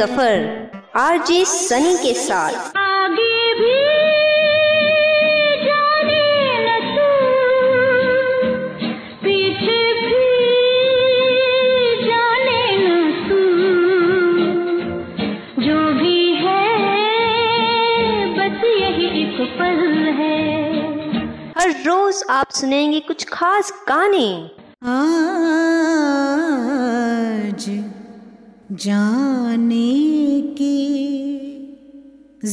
सफ़र RJ Sunny के साथ। आगे भी जाने न तू पीछे भी जाने न तू। जो भी है बस यही एक पल है। हर रोज आप सुनेंगे कुछ खास गाने। आज जाने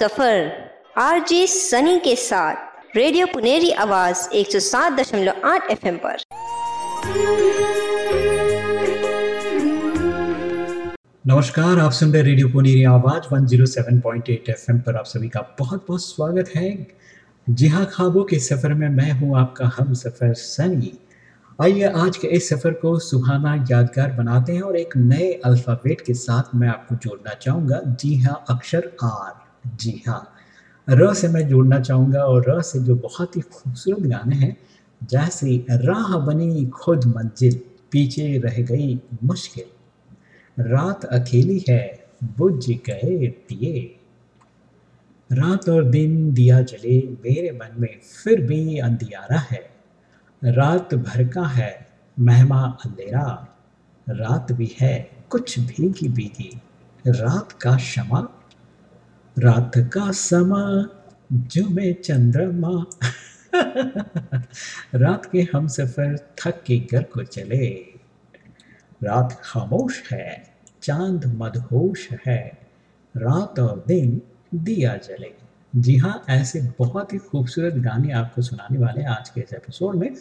सफ़र, आरजे सनी के साथ, रेडियो पुनेरी आवाज़ 107.8 एफएम पर। नमस्कार, आप सुन रहे रेडियो पुनेरी आवाज़ 107.8 एफएम पर। आप सभी का बहुत बहुत स्वागत है। जी हाँ ख्वाबों के सफ़र में मैं हूँ आपका हम सफ़र सनी। आइए आज के इस सफ़र को सुहाना यादगार बनाते हैं और एक नए अल्फ़ाबेट के साथ मैं आपको जोड़ना चाहूँगा। जी हाँ अक्षर आर। जी हाँ। र से मैं जोड़ना चाहूँगा और र से जो बहुत ही खूबसूरत गाने हैं, जैसे राह बनी खुद मंजिल, पीछे रह गई मुश्किल। रात अकेली है, बुझ गए दिए रात और दिन दिया जले, मेरे मन में फिर भी अंधियारा है। रात भर का है, महमा अंधेरा। रात भी है, कुछ भीगी भीगी रात का क्षमा रात का समा जुमे चंद्रमा। रात के हम सफ़र, थक के घर को चले। रात खामोश है, चाँद मदहोश है। रात और दिन दिया जले। जी हाँ ऐसे बहुत ही खूबसूरत गाने आपको सुनाने वाले हैं आज के इस एपिसोड में।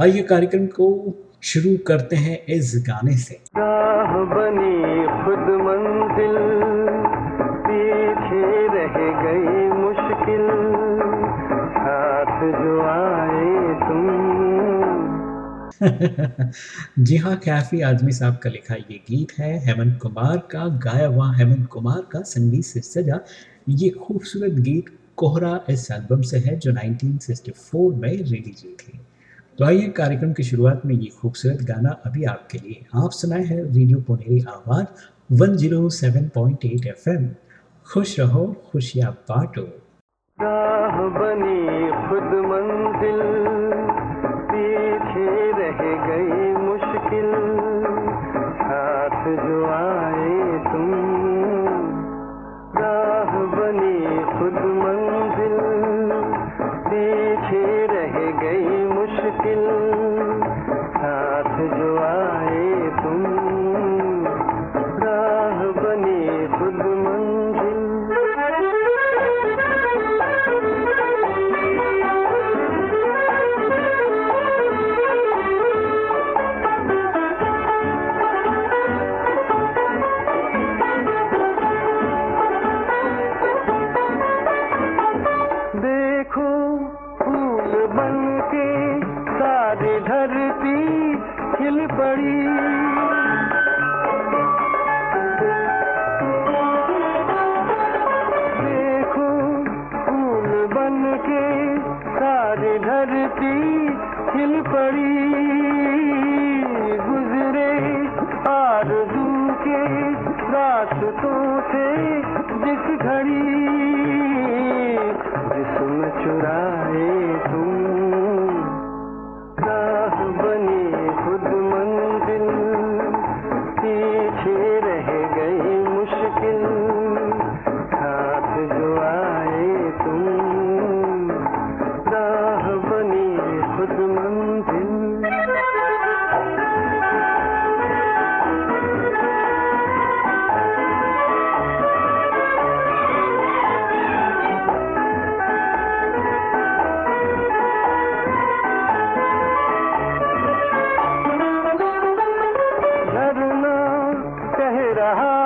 आइए कार्यक्रम को शुरू करते हैं इस गाने से। बनी खुद मंजिल। रह गई मुश्किल। साथ जो आए तुम। जी हाँ कैफी आजमी साहब का लिखा ये गीत है, हेमंत कुमार का गाया हुआ हेमंत कुमार का संगीत से सजा। ये खूबसूरत गीत कोहरा इस एल्बम से है, जो 1964 में रिलीज़ हुई थी। तो आइए कार्यक्रम की शुरुआत में ये खूबसूरत गाना अभी आपके लिए। आप सुनाए हैं रेडियो पुनेरी आवाज़ 107.8 एफएम खुश रहो, खुशियाँ बांटो। राह बनी खुद मंजिल, पीछे रह गई मुश्किल। साथ जो आए रहा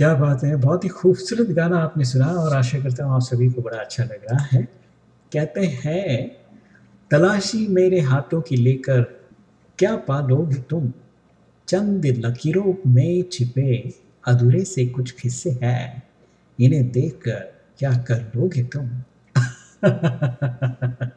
क्या बात है, बहुत ही खूबसूरत गाना आपने सुना और आशा करता हूँ आप सभी को बड़ा अच्छा लग रहा है। कहते हैं, तलाशी मेरे हाथों की लेकर क्या पालोगे तुम? चंद लकीरों में छिपे अधूरे से कुछ किस्से हैं, इन्हें देखकर क्या कर लोगे तुम?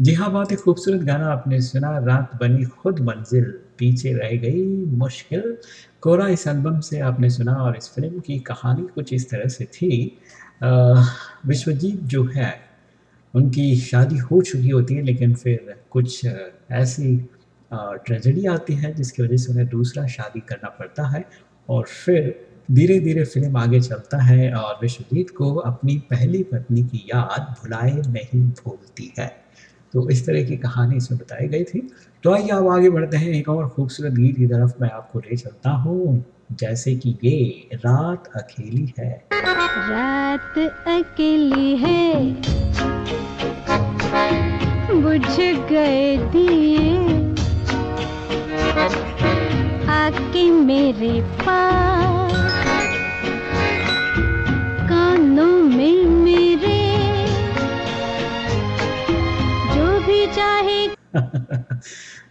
जी हाँ बहुत ही खूबसूरत गाना आपने सुना, रात बनी खुद मंजिल। पीछे रह गई मुश्किल। कोरा इस एल्बम से आपने सुना और इस फ़िल्म की कहानी कुछ इस तरह से थी। विश्वजीत जो है, उनकी शादी हो चुकी होती है, लेकिन फिर कुछ ऐसी ट्रेजेडी आती है, जिसकी वजह से उन्हें दूसरा शादी करना पड़ता है। और फिर धीरे धीरे फ़िल्म आगे चलता है और विश्वजीत को अपनी पहली पत्नी की याद भुलाए नहीं भूलती है। तो इस तरह की कहानी इसमें बताई गई थी। तो आइए अब आगे बढ़ते हैं एक और खूबसूरत गीत की तरफ़। मैं आपको ले चलता हूँ जैसे कि ये रात अकेली है। रात अकेली है बुझ गए दिए। आके मेरे पास कानों में मेरे जो भी चाहे।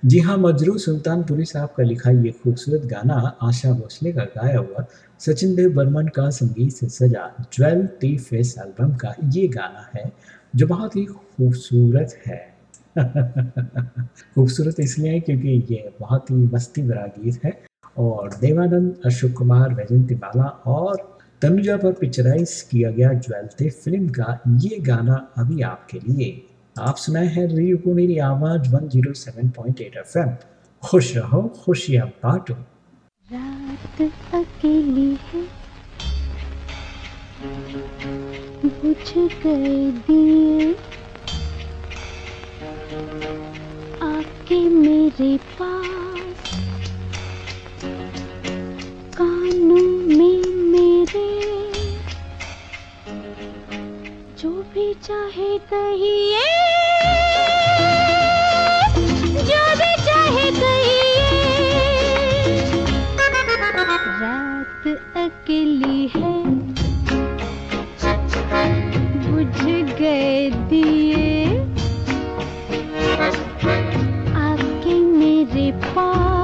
जी हाँ मजरू सुल्तानपुरी साहब का लिखा ये खूबसूरत गाना आशा भोसले का गाया हुआ, सचिन देव बर्मन का संगीत से सजा ज्वेल टी फेस एल्बम का ये गाना है, जो बहुत ही खूबसूरत है। खूबसूरत इसलिए है क्योंकि ये बहुत ही मस्ती भरा गीत है और देवानंद अशोक कुमार वैजंती माला और तनुजा पर पिक्चराइज किया गया ज्वेलते फ़िल्म का ये गाना अभी आपके लिए आप सुनाए हैं रेडियो मेरी आवाज़ 107.8 एफएम खुश रहो, खुशियाँ बांटो। रात अकेली है। बुझ गए दिए आके मेरे पास। कानों में मेरे जो भी चाहे कहिए। जो भी चाहे कहिए। रात अकेली है। बुझ गए दिए। आके मेरे पास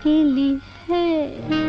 अकेली है।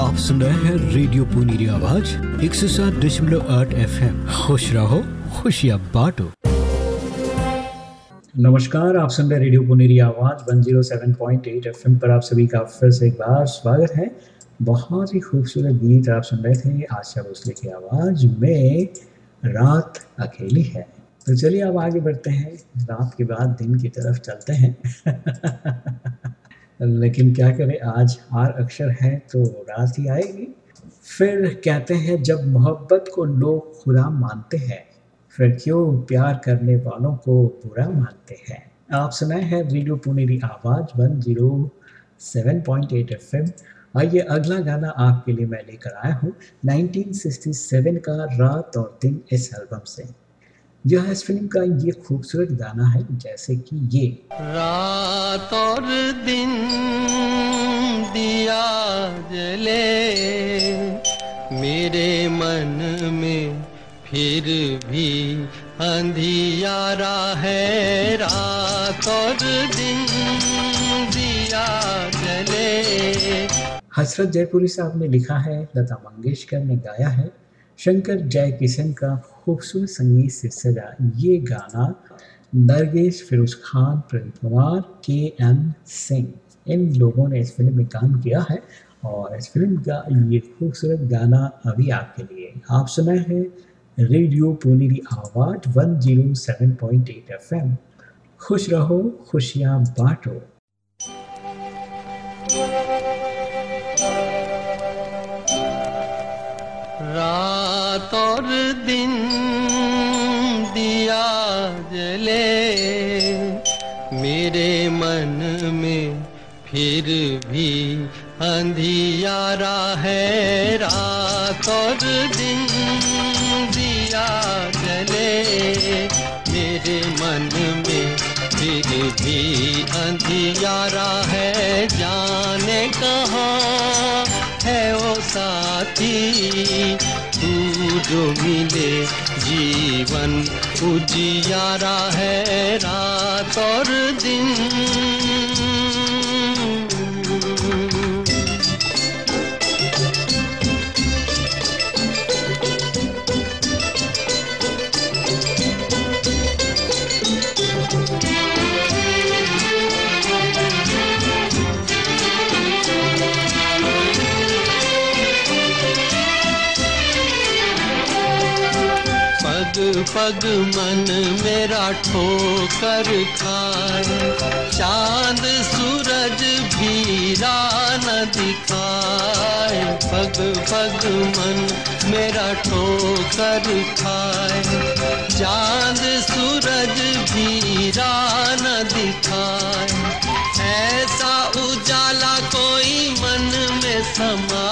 आप सुन रहे हैं रेडियो पुनीरी आवाज़, एक सौ सात दशमलव आठ एफ़ खुश रहो, खुशियाँ बांटो। नमस्कार, आप सुन रहे रेडियो पुनेरी आवाज़ 107.8 एफएम पर आप सभी का फिर से एक बार स्वागत है। बहुत ही खूबसूरत गीत आप सुन रहे थे, आशा भोसले की आवाज़ में रात अकेली है। तो चलिए अब आगे बढ़ते हैं, रात के बाद दिन की तरफ़ चलते हैं। लेकिन क्या करें, आज हार अक्षर है तो रात ही आएगी। फिर कहते हैं, जब मोहब्बत को लोग खुदा मानते हैं, फिर क्यों प्यार करने वालों को बुरा मानते हैं? आप सुनाए हैं रेडियो पुनेरी आवाज़ 107.8 एफएम। आइए अगला गाना आपके लिए मैं लेकर आया हूँ। 1967 का रात और दिन इस एल्बम से। यह इस फ़िल्म का ये खूबसूरत गाना है जैसे कि ये। रात और दिन दिया जले मेरे मन में फिर भी अंधियारा है। रात और दिन दिया जले। हसरत जयपुरी साहब ने लिखा है लता मंगेशकर ने गाया है शंकर जय किशन का खूबसूरत संगीत से सजा ये गाना नरगिस फिरोज खान प्रदीप कुमार, के एम सिंह, इन लोगों ने इस फ़िल्म में काम किया है और इस फ़िल्म का ये खूबसूरत गाना अभी आपके लिए। आप सुना है रेडियो पुनेरी आवाज़ 107.8 एफएम। खुश रहो, खुशियाँ बांटो। रात और दिन दिया जले, मेरे मन में फिर भी अंधियारा है। रात और दिन दिया जले, मेरे मन में फिर भी अंधियारा है। जाने कहाँ है वो तू जो मिले जीवन उजियारा है रात और दिन। पग मन मेरा ठोकर खाए चाँद, सूरज भीरा न दिखाए। पग पग मन मेरा ठोकर खाए चाँद, सूरज भीरा न दिखाए। ऐसा उजाला कोई मन में समाए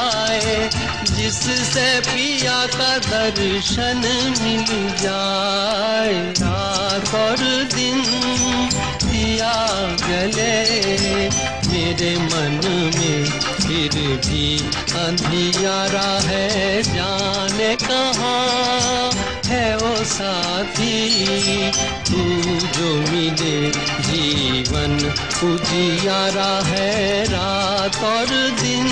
जिससे पिया का दर्शन मिल जाए। रात और दिन दिया गले, मेरे मन में फिर भी अंधियारा है। जाने कहाँ है वो साथी? तू जो मिले जीवन उजियारा है। रात और दिन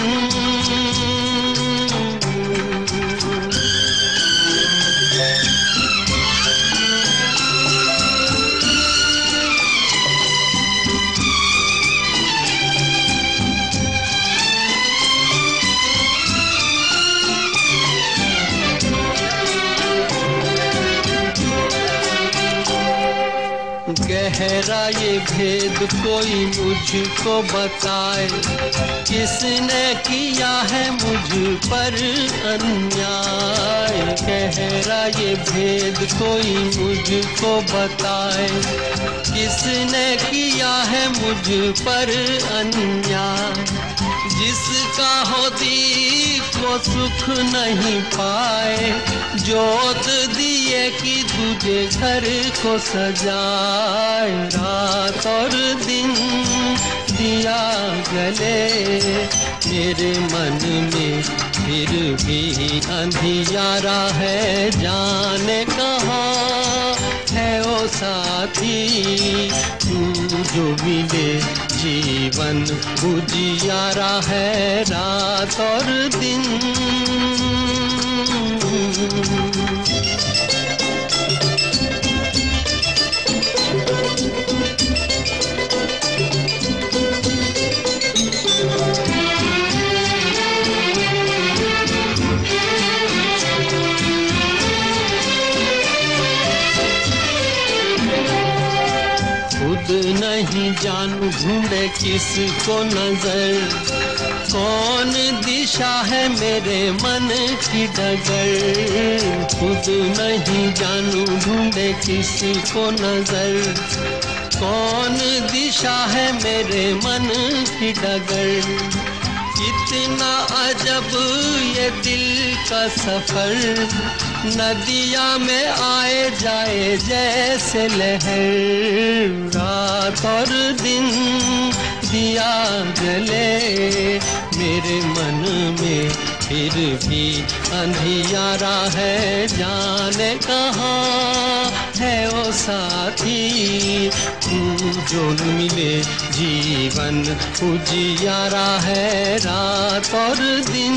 गहरा ये भेद कोई मुझको बताए। किसने किया है मुझ पर अन्याय? गहरा ये भेद कोई मुझको बताए। किसने किया है मुझ पर अन्याय? जिसका हो दीप वो सुख नहीं पाए, जोत दिए कि तुझे घर को सजाए। रात और दिन दिया गले, मेरे मन में फिर भी अंधियारा है। जाने कहाँ है ओ साथी, तू जो मिले जीवन उजियारा है रात और दिन। खुद नहीं जानू ढूंढे किसको नज़र। कौन दिशा है मेरे मन की डगर? खुद नहीं जानू ढूंढे किसको नज़र। कौन दिशा है मेरे मन की डगर? कितना अजब ये दिल का सफ़र। नदिया में आए जाए जैसे लहर। रात और दिन दिया जले। मेरे मन में फिर भी अंधियारा है जाने कहाँ। है वो साथी, तू जो मिले जीवन, उजियारा है रात और दिन।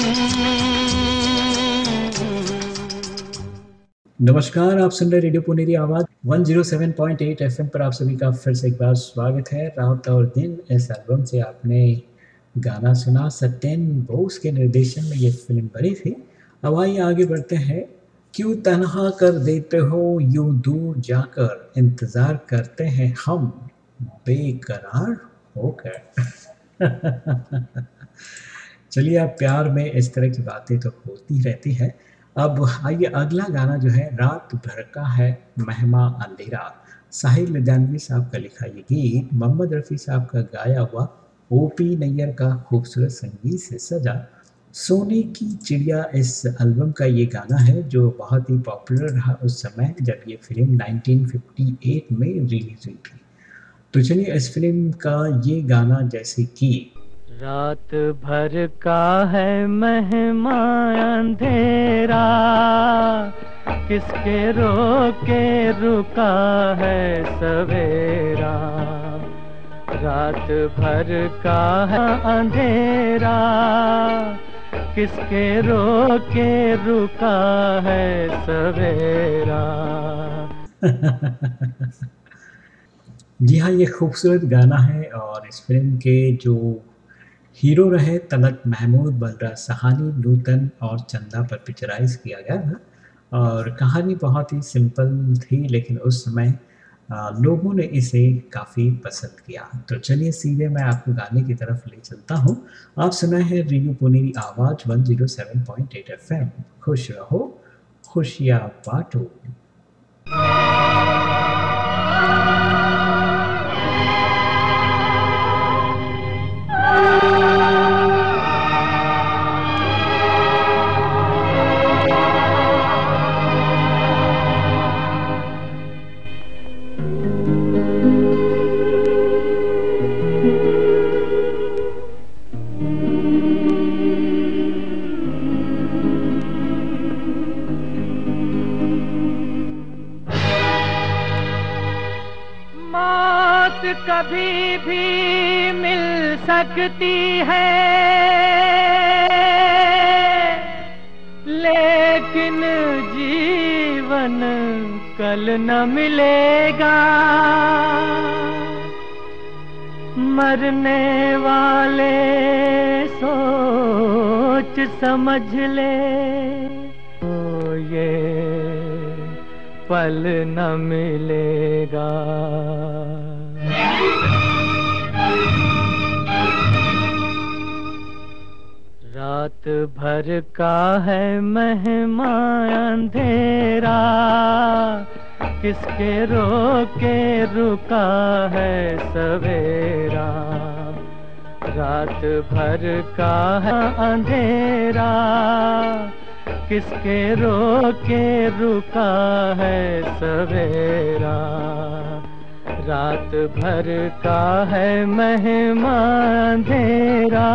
नमस्कार, आप सुन रहे रेडियो पुनेरी आवाज़ 107.8 एफएम पर आप सभी का फिर से एक बार स्वागत है, रात और दिन। इस एल्बम से आपने गाना सुना, सत्यन बोस के निर्देशन में ये फ़िल्म बनी थी। अब आइए आगे बढ़ते हैं। क्यों तनहा कर देते हो? यूँ दूर जाकर इंतज़ार करते हैं हम। बेकरार होकर चलिए अब प्यार में इस तरह की बातें तो होती रहती है। अब आइए अगला गाना जो है, रात भर का है, महमा अंधेरा। साहिल लुधियानवी साहब का लिखा ये गीत, मोहम्मद रफ़ी साहब का गाया हुआ ओपी नैयर का खूबसूरत संगीत से सजा। सोने की चिड़िया इस एल्बम का ये गाना है, जो बहुत ही पॉपुलर रहा उस समय जब ये फ़िल्म 1958 में रिलीज़ हुई थी। तो चलिए इस फ़िल्म का ये गाना, जैसे कि रात भर का है महमा अंधेरा, किसके रोके रुका है सवेरा? रात भर का है अंधेरा किसके रोके रुका है सवेरा? जी हाँ ये खूबसूरत गाना है और इस फ़िल्म के जो हीरो रहे, तलत महमूद बलरा सहानी, नूतन और चंदा पर पिक्चराइज किया गया था। और कहानी बहुत ही सिंपल थी, लेकिन उस समय लोगों ने इसे काफ़ी पसंद किया। तो चलिए सीधे मैं आपको गाने की तरफ़ ले चलता हूँ। आप सुना है रिंगू पुनी आवाज़ 107.8 एफएम खुश रहो, खुशियाँ बांटो। सकती है। लेकिन जीवन कल न मिलेगा। मरने वाले सोच समझ ले। तो ये पल न मिलेगा। रात भर का है महमा अंधेरा। किसके रोके रुका है सवेरा। रात भर का है अंधेरा। किसके रोके रुका है सवेरा। रात भर का है महिमा अंधेरा।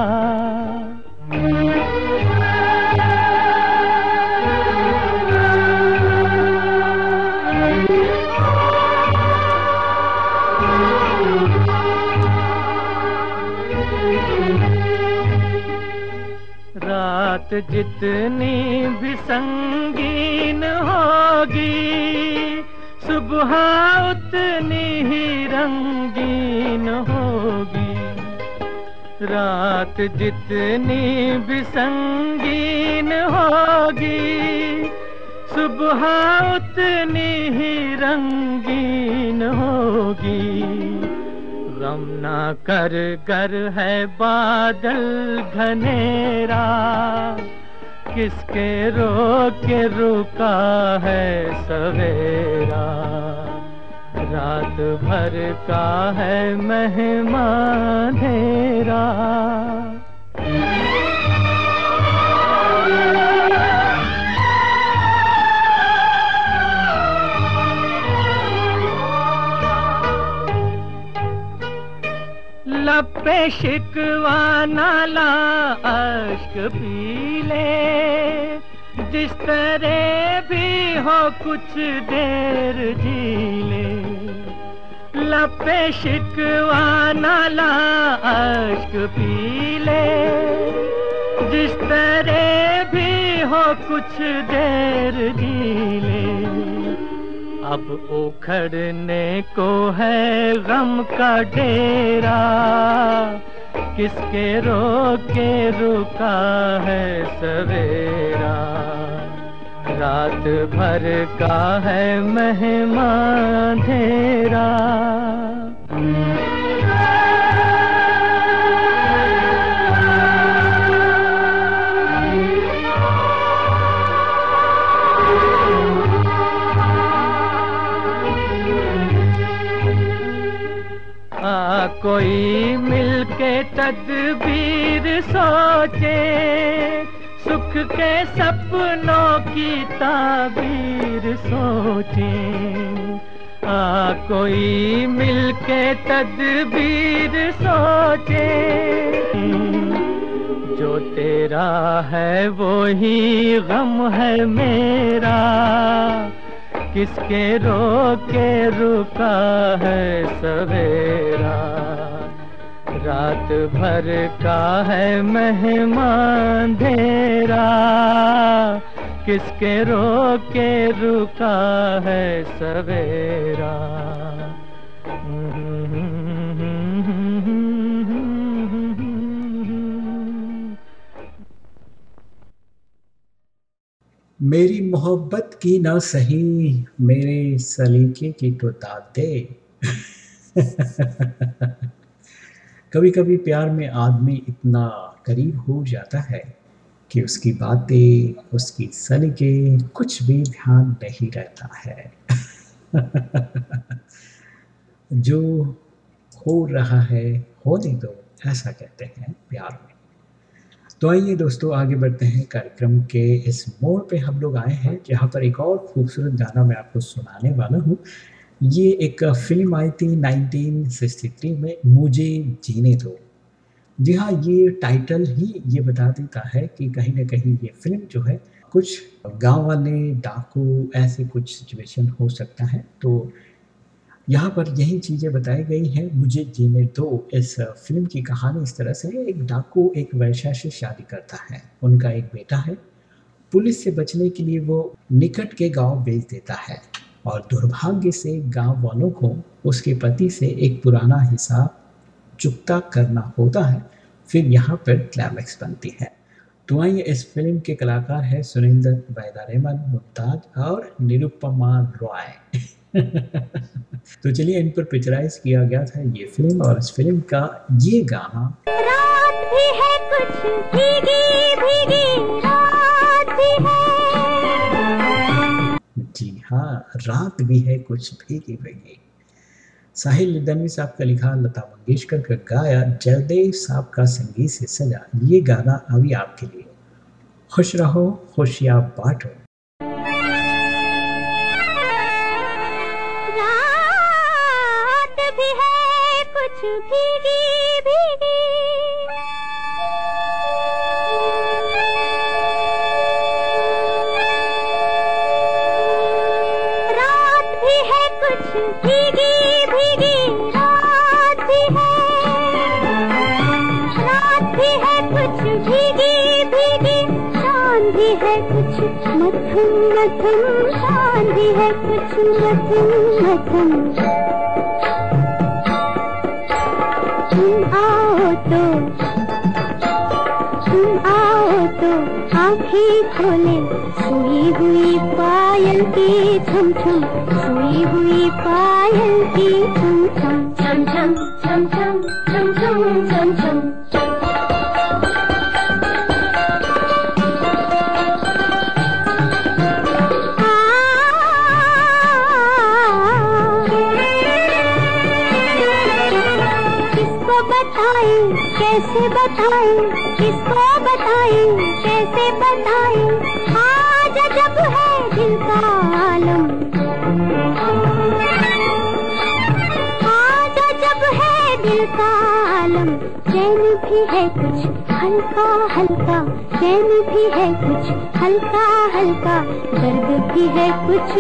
रात जितनी भी संगीन होगी सुबह उतनी ही रंगीन होगी। रात जितनी भी संगीन होगी, सुबह उतनी ही रंगीन होगी। गम ना कर कर है बादल घनेरा, किसके रोके रुका है सवेरा। रात भर का है महिमा धेरा लपे शिकवा नाला अश्क पीले जिस तरह भी हो कुछ देर जीले लपे शिकवा नाला, अश्क पीले जिस तरह भी हो, कुछ देर जीले अब उखड़ने को है गम का डेरा। किसके रोके रुका है सवेरा? रात भर का है मेहमान अंधेरा। आ कोई मिलके तदबीर सोचे सुख के सपनों की ताबीर सोचे। आ, कोई मिलके तदबीर सोचे। जो तेरा है वो ही गम है मेरा। किसके रोके रुका है सवेरा। रात भर का है मेहमान धेरा। किसके रो के रुका है सवेरा। मेरी मोहब्बत की ना सही, मेरे सलीके की तो दे कभी कभी प्यार में आदमी इतना करीब हो जाता है कि उसकी बातें, उसकी सलीके कुछ भी ध्यान नहीं रहता है। जो हो रहा है, होने दो, ऐसा कहते हैं प्यार में। तो आइए दोस्तों, आगे बढ़ते हैं कार्यक्रम के इस मोड़ पे हम लोग आए हैं, जहाँ पर एक और खूबसूरत गाना मैं आपको सुनाने वाला हूँ। ये एक फ़िल्म आई थी 1963 में मुझे जीने दो। जी हाँ ये टाइटल ही ये बता देता है कि कहीं ना कहीं ये फ़िल्म जो है, कुछ गाँव वाले, डाकू, ऐसे कुछ सिचुएशन हो सकता है। तो यहाँ पर यही चीज़ें बताई गई हैं, मुझे जीने दो। इस फ़िल्म की कहानी इस तरह से है, एक डाकू एक वैश्या से शादी करता है। उनका एक बेटा है। पुलिस से बचने के लिए वो निकट के गाँव भेज देता है। और दुर्भाग्य से गाँव वालों को उसके पति से एक पुराना हिसाब चुकता करना होता है। फिर यहाँ पर क्लाइमैक्स बनती है। तो आइए इस फ़िल्म के कलाकार हैं सुरेंद्र बैदारेमन मुमताज़ और निरुपमा रॉय। तो चलिए इन पर पिक्चराइज किया गया था ये फ़िल्म और इस फ़िल्म का ये गाना। रात भी है, कुछ भीगी भीगी हाँ रात भी है कुछ भीगी भीगी। साहिल लुधियानवी साहब का लिखा, लता मंगेशकर का गाया, जयदेव साहब का संगीत से सजा। ये गाना अभी आपके लिए। खुश रहो, खुशियाँ बांटो।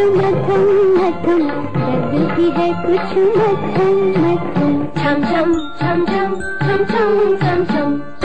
कुछ मध्यम लगती है कुछ मध्यम मध्यम छम छम छम छम छम छम छम छम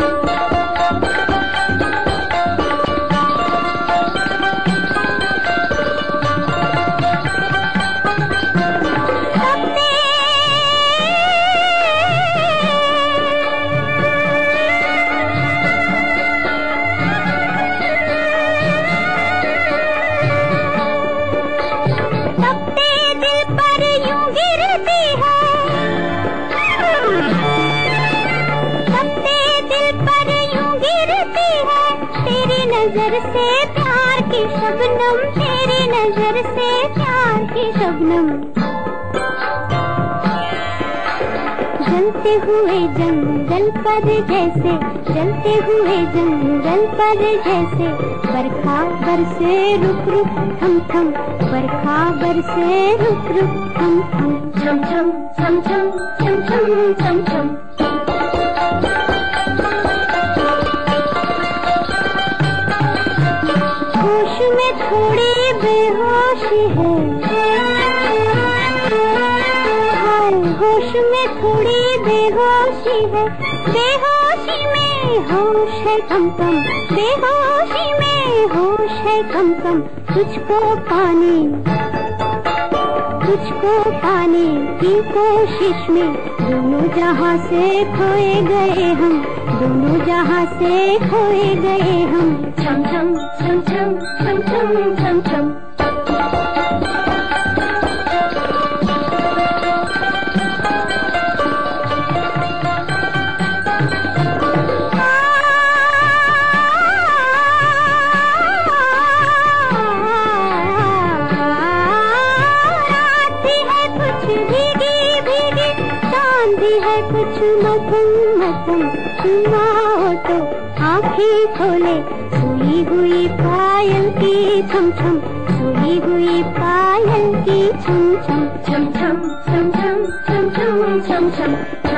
जंगल पर जैसे, चलते हुए जंगल पर जैसे, बरखा बरसे रुक रुक थम थम, बरखा बरसे रुक रुक थम थम। छम छम छम छम छम छम छम बेहोशी में होश है कम कम बेहोशी में होश है कम कम तुझको पाने तुझको पाने की कोशिश में दोनों जहाँ से खोए गए हम, दोनों जहाँ से खोए गए हम। छम छम छम छम छम छम छम तुम न तुम सुनाओ तो आंखें खोले सुई हुई पायल की छम छम सुई हुई पायल की छम छम छम छम छम छम छम छम छम छम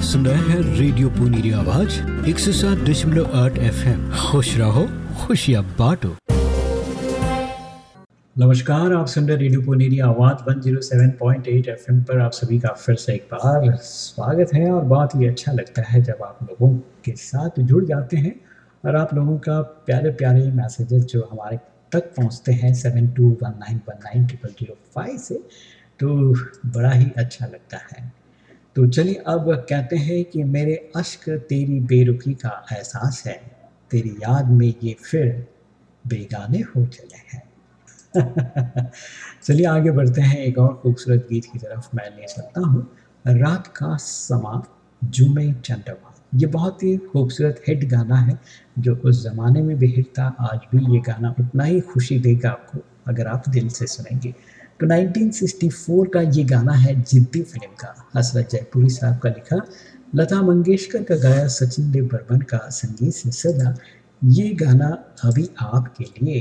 आप सुन रहे हैं रेडियो पुनीरी आवाज़, एक सौ सात दशमलव आठ एफ़ खुश रहो, खुशियाँ बांटो। नमस्कार, आप सुन रहे रेडियो पुनेरी आवाज़ 107.8 एफएम पर आप सभी का फिर से एक बार स्वागत है और बहुत ही अच्छा लगता है जब आप लोगों के साथ जुड़ जाते हैं और आप लोगों का प्यारे प्यारे मैसेजेस जो हमारे तक पहुँचते हैं, seven two one nine one nine triple zero five से तो बड़ा ही अच्छा लगता है। तो चलिए अब कहते हैं कि मेरे अश्क तेरी बेरुखी का एहसास है। तेरी याद में ये फिर बेगाने हो चले हैं। चलिए आगे बढ़ते हैं। एक और खूबसूरत गीत की तरफ़ मैं ले सकता हूँ। रात का समा, जुमे चंद्रमा। ये बहुत ही खूबसूरत हिट गाना है, जो उस ज़माने में भी हिट था आज भी ये गाना उतना ही खुशी देगा आपको, अगर आप दिल से सुनेंगे। तो 1964 का ये गाना है जिद्दी फ़िल्म का। हसरत जयपुरी साहब का लिखा, लता मंगेशकर का गाया सचिन देव बर्मन का संगीत से सदा ये गाना अभी आपके लिए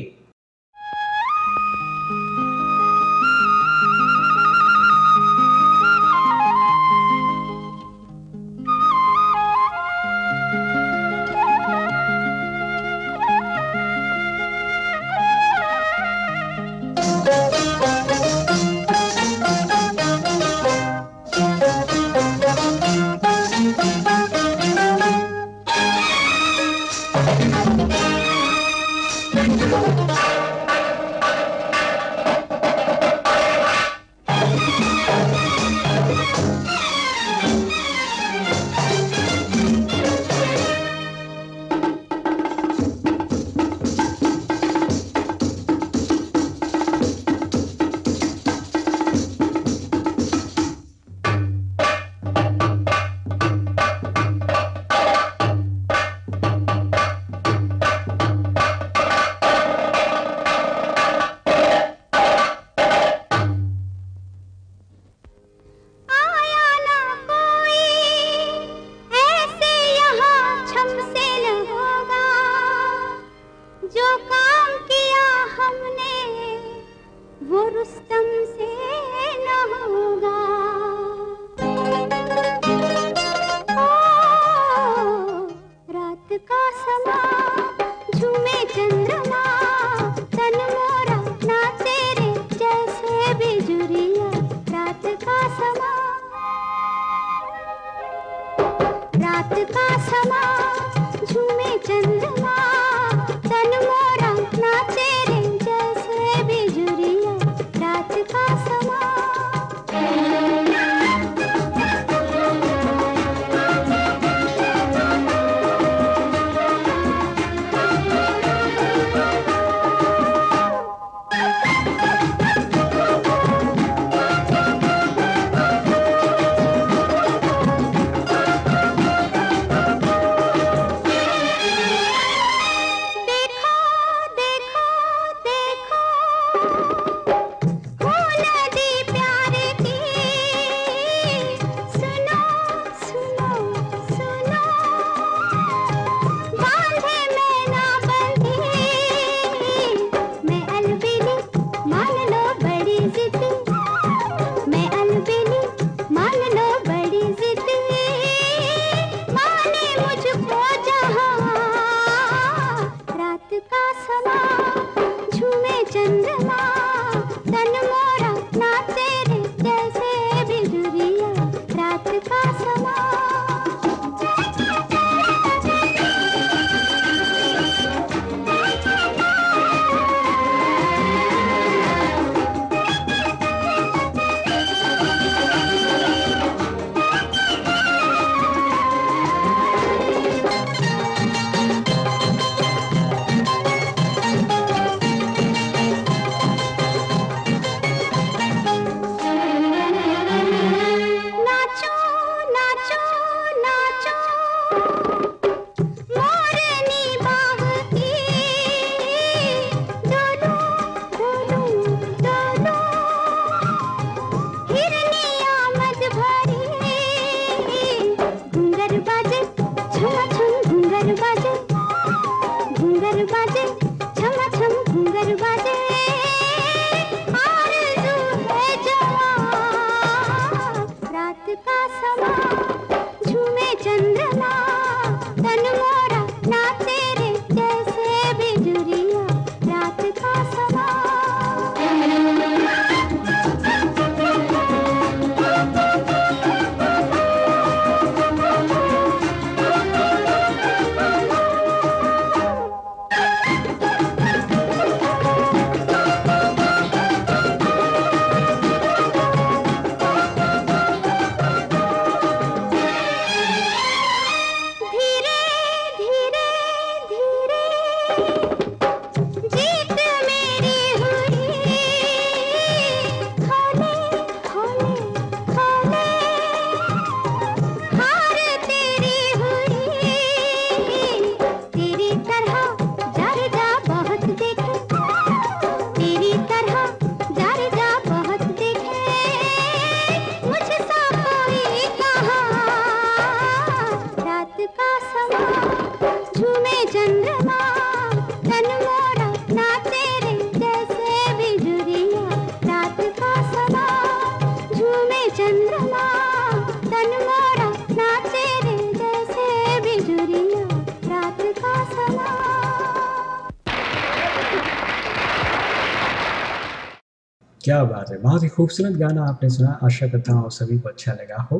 क्या बात है। बहुत ही खूबसूरत गाना आपने सुना। आशा करता हूँ सभी को अच्छा लगा हो।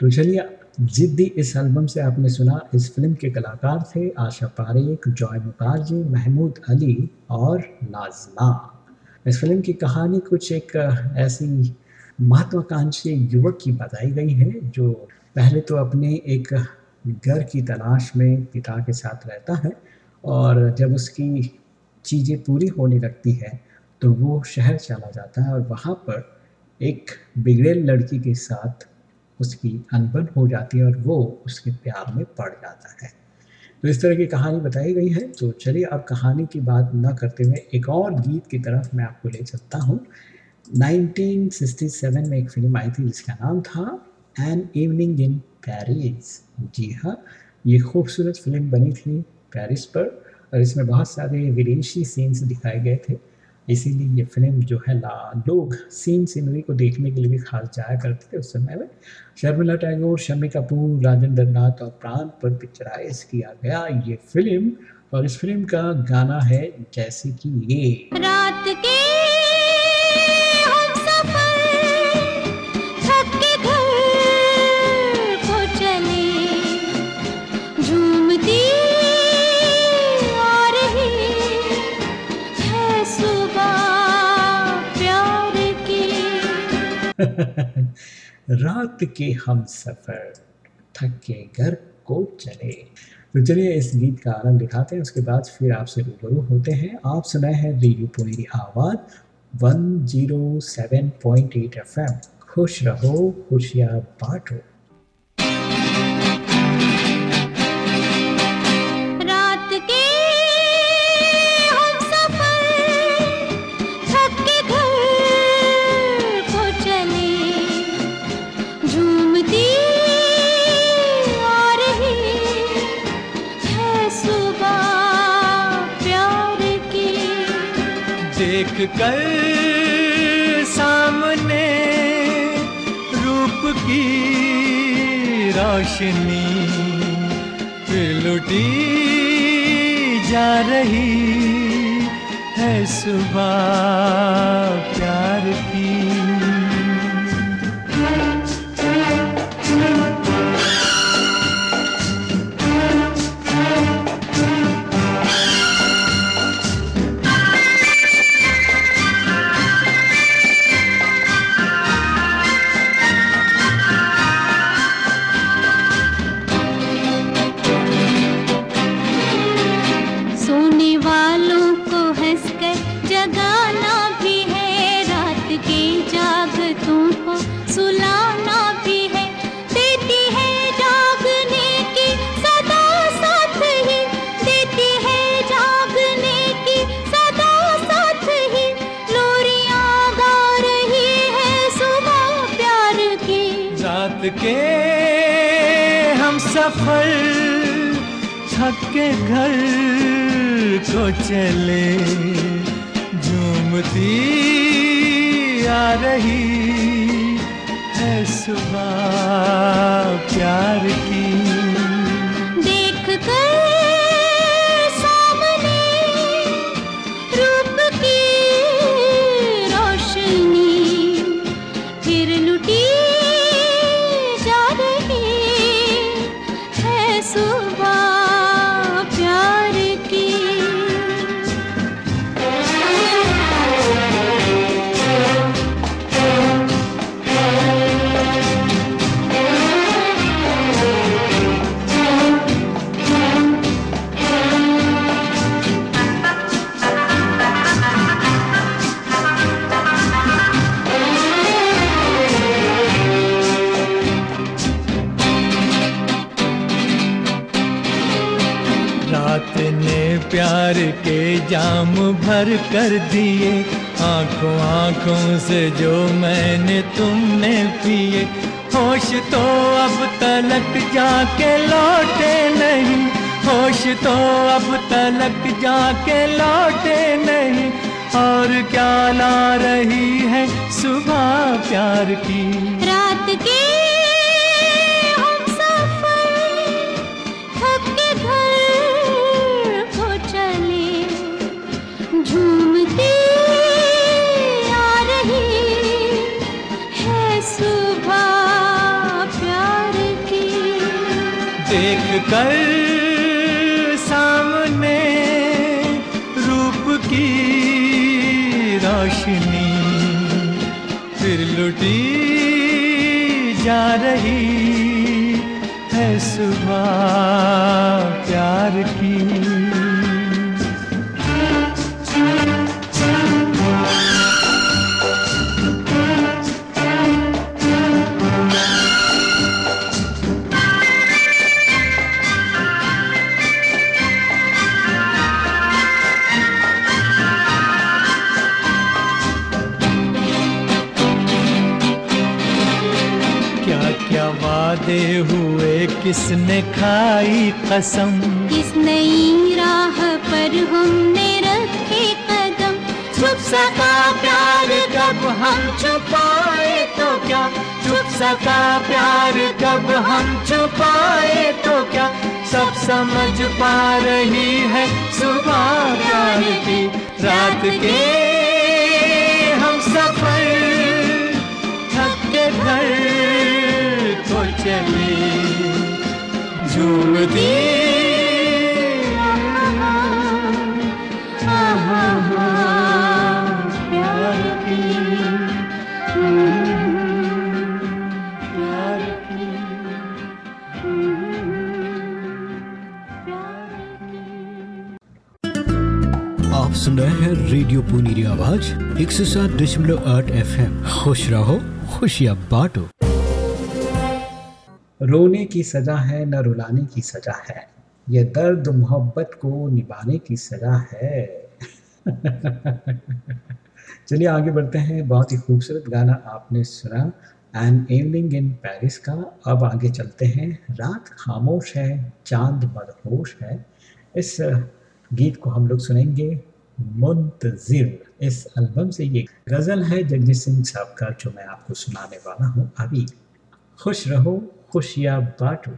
तो चलिए, जिद्दी इस एल्बम से आपने सुना। इस फ़िल्म के कलाकार थे आशा पारेख, जॉय मुखार्जी महमूद अली और नाजमा। इस फ़िल्म की कहानी कुछ एक ऐसी महत्वाकांक्षी युवक की बताई गई है, जो पहले तो अपने एक घर की तलाश में पिता के साथ रहता है और जब उसकी चीज़ें पूरी होने लगती है तो वो शहर चला जाता है और वहाँ पर एक बिगड़ेल लड़की के साथ उसकी अनबन हो जाती है और वो उसके प्यार में पड़ जाता है। तो इस तरह की कहानी बताई गई है। तो चलिए अब कहानी की बात न करते हुए एक और गीत की तरफ़ मैं आपको ले चलता हूँ। 1967 में एक फ़िल्म आई थी जिसका नाम था एन इवनिंग इन पेरिस जी हाँ ये खूबसूरत फ़िल्म बनी थी पेरिस पर और इसमें बहुत सारे विदेशी सीन्स दिखाए गए थे। इसीलिए ये फ़िल्म जो है ला, लोग सीन सीनरी को देखने के लिए भी खास जाया करते थे उस समय में। शर्मिला टैगोर शमी कपूर राजेंद्र नाथ और प्राण पर पिक्चराइज किया गया ये फ़िल्म और इस फ़िल्म का गाना है जैसे कि ये। रात रात के हम सफ़र, थके घर को चले। तो चलिए इस गीत का आनंद उठाते हैं, उसके बाद फिर आपसे रूबरू होते हैं। आप सुनाए हैं रेडियो पुनेरी आवाज़ 107.8 एफएम खुश रहो, खुशियाँ बांटो। कर सामने रूप की रोशनी लुटी जा रही है सुबह प्यार की। घर को चले झूमती आ रही है सुबह प्यार की। जाम भर कर दिए। आँखों आँखों से जो मैंने तुमने पिए। होश तो अब तलक जाके लौटे नहीं। होश तो अब तलक जाके लौटे नहीं। और क्या ला रही है सुबह प्यार की? रात के कर सामने रूप की रोशनी फिर लुटी जा रही है सुबह प्यार की। किसने खाई कसम? किस नई राह पर हमने रखे कदम? छुप सका प्यार कब हम छुपाए तो क्या? छुप सका प्यार कब हम छुपाए तो क्या? सब समझ पा रही है सुबह प्यार की। रात के हम सफ़र, थक के घर को चले। झूमती आप सुन रहे हैं रेडियो पुनीरी आवाज़, एक सौ सात दशमलव आठ एफ़ खुश रहो, खुशियाँ बांटो। रोने की सजा है, न रुलाने की सजा है। ये दर्द मोहब्बत को निभाने की सजा है। चलिए आगे बढ़ते हैं। बहुत ही खूबसूरत गाना आपने सुना। एन इवनिंग इन पेरिस का। अब आगे चलते हैं। रात खामोश है, चाँद मदहोश है। इस गीत को हम लोग सुनेंगे। मुंतजिर। इस एल्बम से ये गज़ल है जगजीत सिंह साहब का, जो मैं आपको सुनाने वाला हूँ। अभी खुश रहो। खुशियाँ बांटो।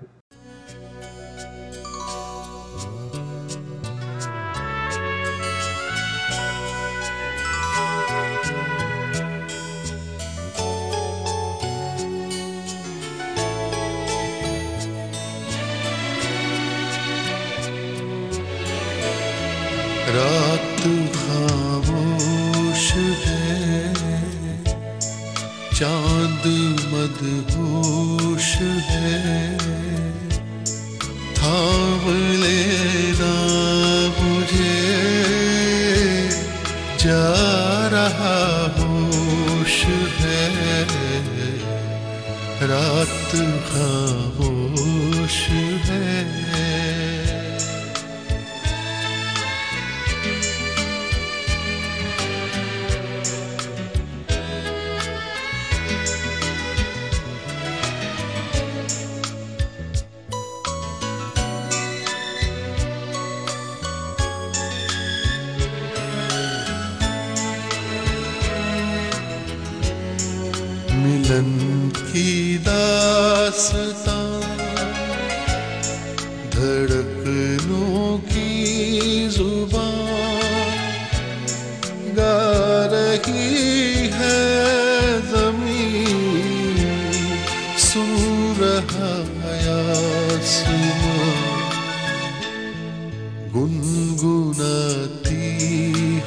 गुनगुनाती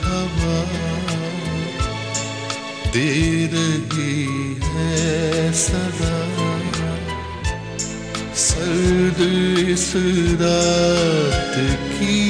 हवा। दे रही है सदा। सर्द इस रात की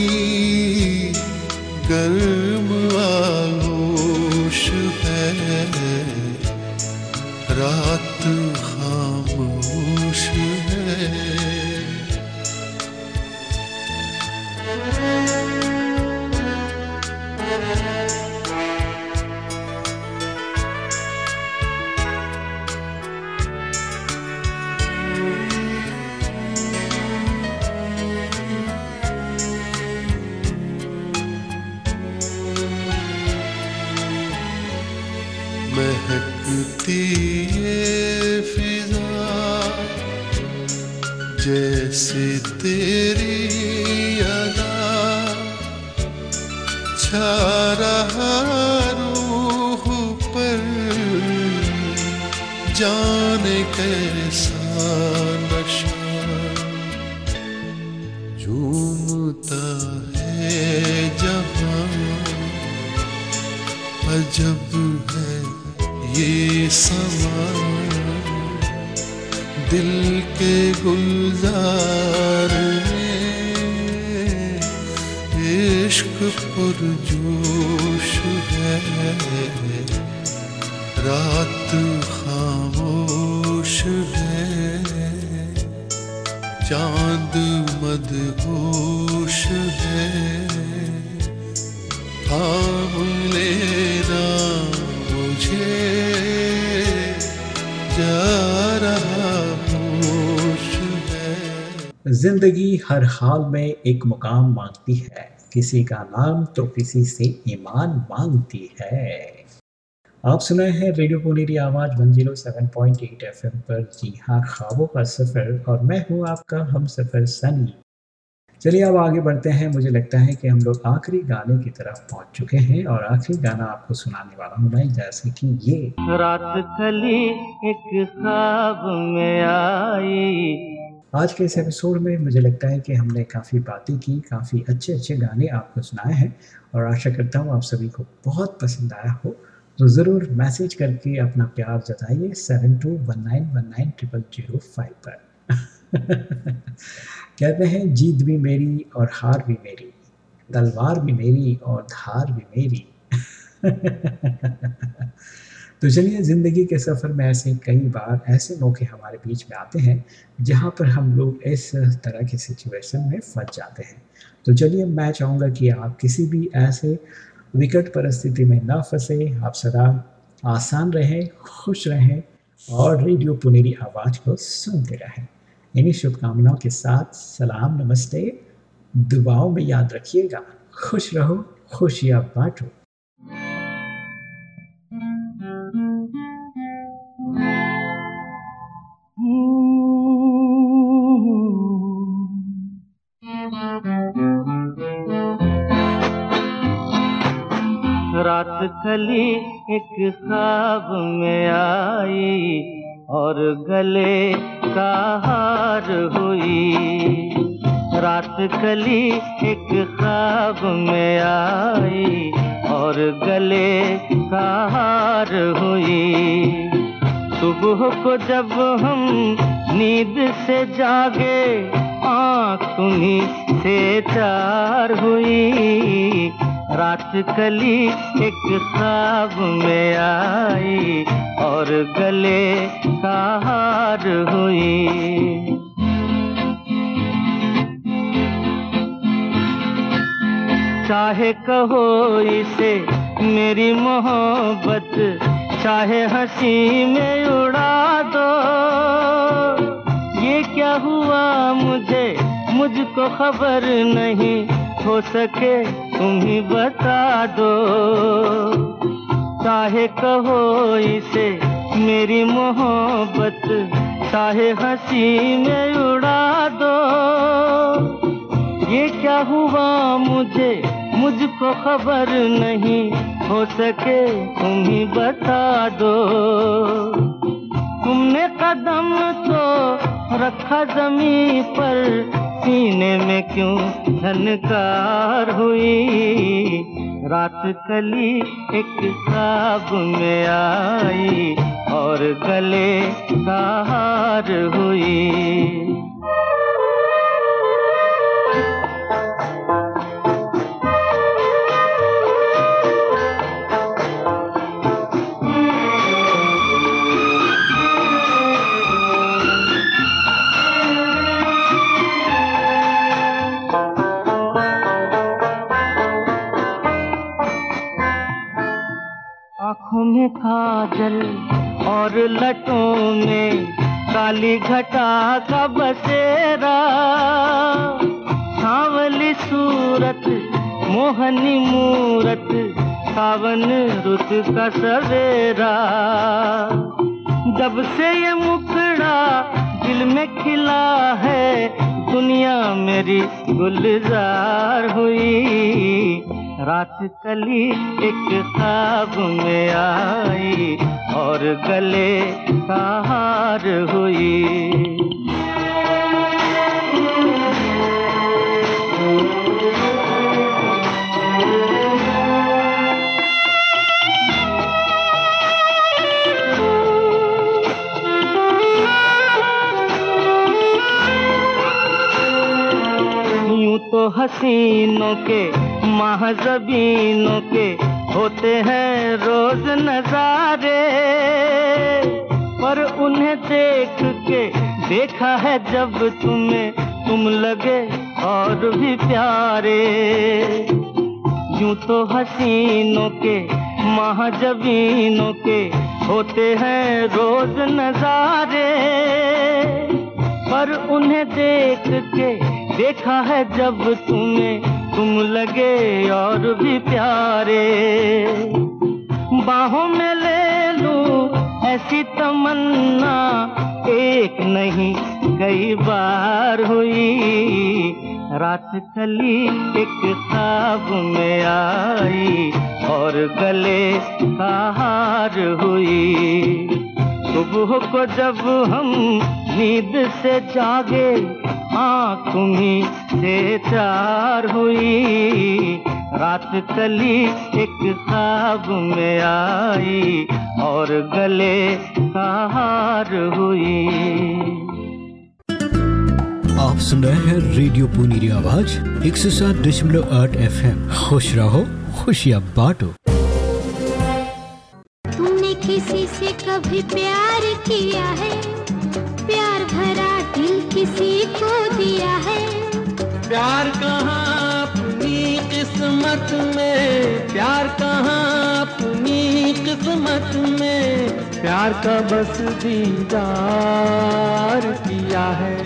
लेना मुझे। जा रहा ज़िंदगी हर हाल में एक मुकाम मांगती है। किसी का नाम तो किसी से ईमान मांगती है। आप सुनाए हैं रेडियो पुनेरी आवाज़ 107.8 एफएम पर। जी हाँ ख्वाबों का सफ़र। और मैं हूँ आपका हम सफ़र सनी। चलिए अब आगे बढ़ते हैं। मुझे लगता है कि हम लोग आखिरी गाने की तरफ़ पहुँच चुके हैं और आखिरी गाना आपको सुनाने वाला हूँ मैं जैसे कि ये। रात कली एक ख्वाब में आई। आज के इस एपिसोड में मुझे लगता है कि हमने काफ़ी बातें की काफ़ी अच्छे अच्छे गाने आपको सुनाए हैं और आशा करता हूँ आप सभी को बहुत पसंद आया हो। तो ज़रूर मैसेज करके अपना प्यार जताइए seven two one nine one nine triple zero five पर। कहते हैं, जीत भी मेरी और हार भी मेरी, तलवार भी मेरी और धार भी मेरी। तो चलिए, ज़िंदगी के सफ़र में ऐसे कई बार, ऐसे मौके हमारे बीच में आते हैं, जहाँ पर हम लोग इस तरह की सिचुएशन में फंस जाते हैं। तो चलिए, मैं चाहूँगा कि आप किसी भी ऐसे विकट परिस्थिति में ना फंसे। आप सदा आसान रहें, खुश रहें और रेडियो पुनेरी आवाज़ को सुनते रहें। इन्हीं शुभकामनाओं के साथ सलाम, नमस्ते। दुआओं में याद रखिएगा, खुश रहो, खुशियाँ बांटो। रात कली एक ख्वाब में आई और गले का हार हुई। रात कली एक ख्वाब में आई और गले का हार हुई। सुबह को जब हम नींद से जागे, आँख तुम्ही से चार हुई। रात कली एक ख्वाब में आई और गले का हार हुई। चाहे कहो इसे मेरी मोहब्बत, चाहे हँसी में उड़ा दो। ये क्या हुआ मुझे, मुझको खबर नहीं हो सके, तुम ही बता दो। चाहे कहो इसे, मेरी मोहब्बत, चाहे हँसी में उड़ा दो। ये क्या हुआ मुझे, मुझको खबर नहीं, हो सके, तुम ही बता दो। तुमने कदम तो रखा जमी पर, सीने में क्यों धनकार हुई? रात कली एक साब में आई और गले का हार हुई। में काजल और लटों में काली घटा का बसेरा। सांवली सूरत, मोहनी मूरत, सावन रुत का सवेरा। जब से ये मुखड़ा दिल में खिला है, दुनिया मेरी गुलजार हुई। रात कली एक ख्वाब में आई और गले हार हुई। तो हसीनों के महजबीनों के होते हैं रोज नजारे, पर उन्हें देख के देखा है जब तुम्हें तुम लगे और भी प्यारे। यूँ तो हसीनों के, महाजबीनों के होते हैं रोज नजारे, पर उन्हें देख के देखा है जब तुम्हें तुम लगे और भी प्यारे। बाहों में ले लूँ ऐसी तमन्ना, एक नहीं, कई बार हुई। रात कली एक ख्वाब में आई, और गले का हार हुई। सुबह को जब हम नींद से जागे आँख तुम्ही से चार हुई। रात कली एक ख्वाब में आई और गले का हार हुई। आप सुन रहे हैं रेडियो पुनीरी आवाज़ एक सौ सात दशमलव आठ एफ़ एम खुश रहो खुशियाँ बांटो। तुमने किसी से कभी प्यार किया है? दिया है। प्यार कहाँ अपनी किस्मत में? प्यार कहाँ अपनी किस्मत में? प्यार का बस दीदार किया है।